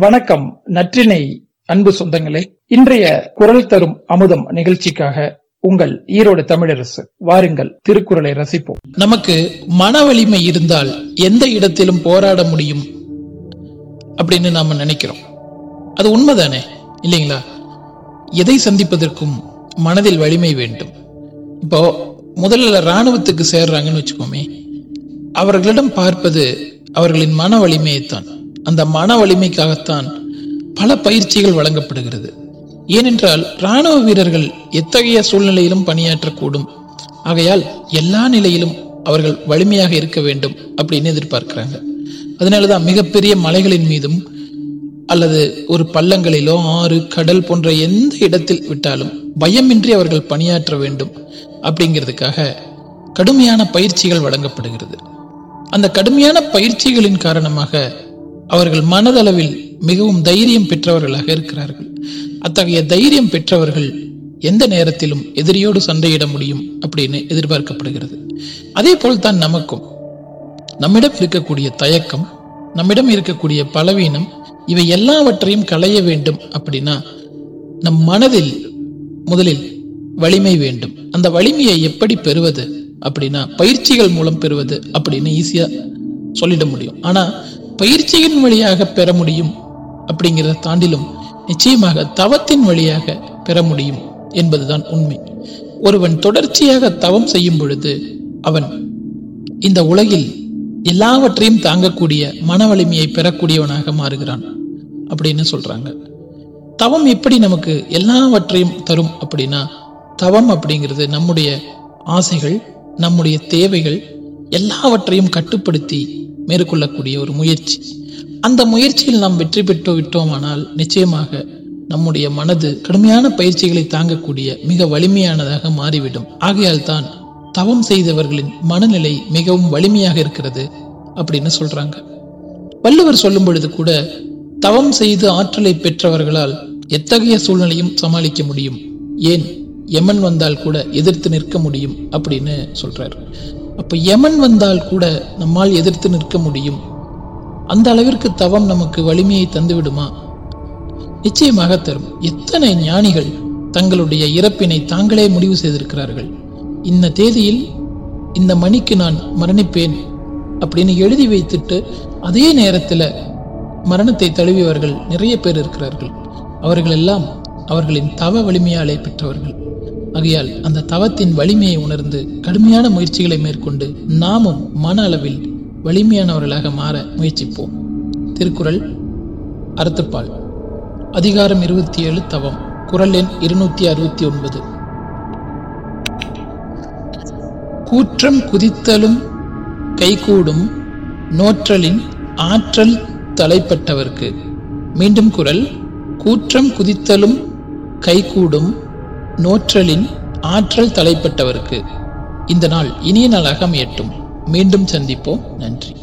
வணக்கம் நற்றினை அன்பு சொந்தங்களே. இன்றைய குரல் தரும் அமுதம் நிகழ்ச்சிக்காக உங்கள் ஈரோடு தமிழரசு வாருங்கள் திருக்குறளை ரசிப்போம். நமக்கு மன வலிமை இருந்தால் எந்த இடத்திலும் போராட முடியும் அப்படின்னு நாம நினைக்கிறோம். அது உண்மைதானே? இல்லைங்களா? எதை சந்திப்பதற்கும் மனதில் வலிமை வேண்டும். இப்போ முதல்ல ராணுவத்துக்கு சேர்றாங்கன்னு வச்சுக்கோமே அவர்களிடம் பார்ப்பது அவர்களின் மன வலிமையைத்தான். அந்த மன வலிமைக்காகத்தான் பல பயிற்சிகள் வழங்கப்படுகிறது. ஏனென்றால் இராணுவ வீரர்கள் எத்தகைய சூழ்நிலையிலும் பணியாற்றக்கூடும். ஆகையால் எல்லா நிலையிலும் அவர்கள் வலிமையாக இருக்க வேண்டும் அப்படின்னு எதிர்பார்க்கிறாங்க. அதனாலதான் மிகப்பெரிய மலைகளின் மீதும் அல்லது ஒரு பள்ளங்களிலோ ஆறு கடல் போன்ற எந்த இடத்தில் விட்டாலும் பயமின்றி அவர்கள் பணியாற்ற வேண்டும் அப்படிங்கிறதுக்காக கடுமையான பயிற்சிகள் வழங்கப்படுகிறது. அந்த கடுமையான பயிற்சிகளின் காரணமாக அவர்கள் மனதளவில் மிகவும் தைரியம் பெற்றவர்களாக இருக்கிறார்கள். அத்தகைய தைரியம் பெற்றவர்கள் எந்த நேரத்திலும் எதிரியோடு சண்டையிட முடியும் அப்படின்னு எதிர்பார்க்கப்படுகிறது. அதே போல்தான் நமக்கும். நம்மிடம் இருக்கக்கூடிய தயக்கம் நம்மிடம் இருக்கக்கூடிய பலவீனம் இவை எல்லாவற்றையும் களைய வேண்டும் அப்படின்னா நம் மனதில் முதலில் வலிமை வேண்டும். அந்த வலிமையை எப்படி பெறுவது அப்படின்னா பயிற்சிகள் மூலம் பெறுவது அப்படின்னு ஈஸியா சொல்லிட முடியும். ஆனா பயிற்சியின் வழியாக பெற முடியும் அப்படிங்கிறத தாண்டிலும் நிச்சயமாக தவத்தின் வழியாக பெற முடியும் என்பதுதான் உண்மை. ஒருவன் தொடர்ச்சியாக தவம் செய்யும் பொழுது அவன் இந்த உலகில் எல்லாவற்றையும் தாங்கக்கூடிய மன வலிமையை பெறக்கூடியவனாக மாறுகிறான் அப்படின்னு சொல்றாங்க. தவம் எப்படி நமக்கு எல்லாவற்றையும் தரும் அப்படின்னா தவம் அப்படிங்கிறது நம்முடைய ஆசைகள் நம்முடைய தேவைகள் எல்லாவற்றையும் கட்டுப்படுத்தி மேற்கொள்ளக்கூடிய ஒரு முயற்சி. அந்த முயற்சியில் நாம் வெற்றி பெற்று விட்டோமானால் நிச்சயமாக நம்முடைய மனது கடுமையான பயிற்சிகளை தாங்கக்கூடிய மிக வலிமையானதாக மாறிவிடும். ஆகையால் தான் தவம் செய்தவர்களின் மனநிலை மிகவும் வலிமையாக இருக்கிறது அப்படின்னு சொல்றாங்க. வள்ளுவர் சொல்லும் பொழுது கூட தவம் செய்து ஆற்றலை பெற்றவர்களால் எத்தகைய சூழ்நிலையும் சமாளிக்க முடியும்? ஏன்? எமன் வந்தால் கூட எதிர்த்து நிற்க முடியும் அப்படின்னு சொல்றார். அப்போ யமன் வந்தால் கூட நம்மால் எதிர்த்து நிற்க முடியும். அந்த அளவிற்கு தவம் நமக்கு வலிமையை தந்துவிடுமா? நிச்சயமாக தரும். எத்தனை ஞானிகள் தங்களுடைய இறப்பினை தாங்களே முடிவு செய்திருக்கிறார்கள். இந்த தேதியில் இந்த மணிக்கு நான் மரணிப்பேன் அப்படின்னு எழுதி வைத்துட்டு அதே நேரத்தில் மரணத்தை தழுவியவர்கள் நிறைய பேர் இருக்கிறார்கள். அவர்களெல்லாம் அவர்களின் தவ வலிமையாலே பெற்றவர்கள். ஆகையால் அந்த தவத்தின் வலிமையை உணர்ந்து கடுமையான முயற்சிகளை மேற்கொண்டு நாமும் மன அளவில் வலிமையானவர்களாக மாற முயற்சிப்போம். திருக்குறள் அறுத்துப்பால் அதிகாரம் இருபத்தி ஏழு தவம். குரல் எண் இருநூத்தி அறுபத்தி ஒன்பது கூற்றம் குதித்தலும் கைகூடும் நோற்றலின் ஆற்றல் தலைப்பட்டவர்க்கு. மீண்டும் குரல். கூற்றம் குதித்தலும் கைகூடும் நோற்றலின் ஆற்றல் தலைப்பட்டவருக்கு இந்த நாள் இனிய நாளாக அமையட்டும். மீண்டும் சந்திப்போம். நன்றி.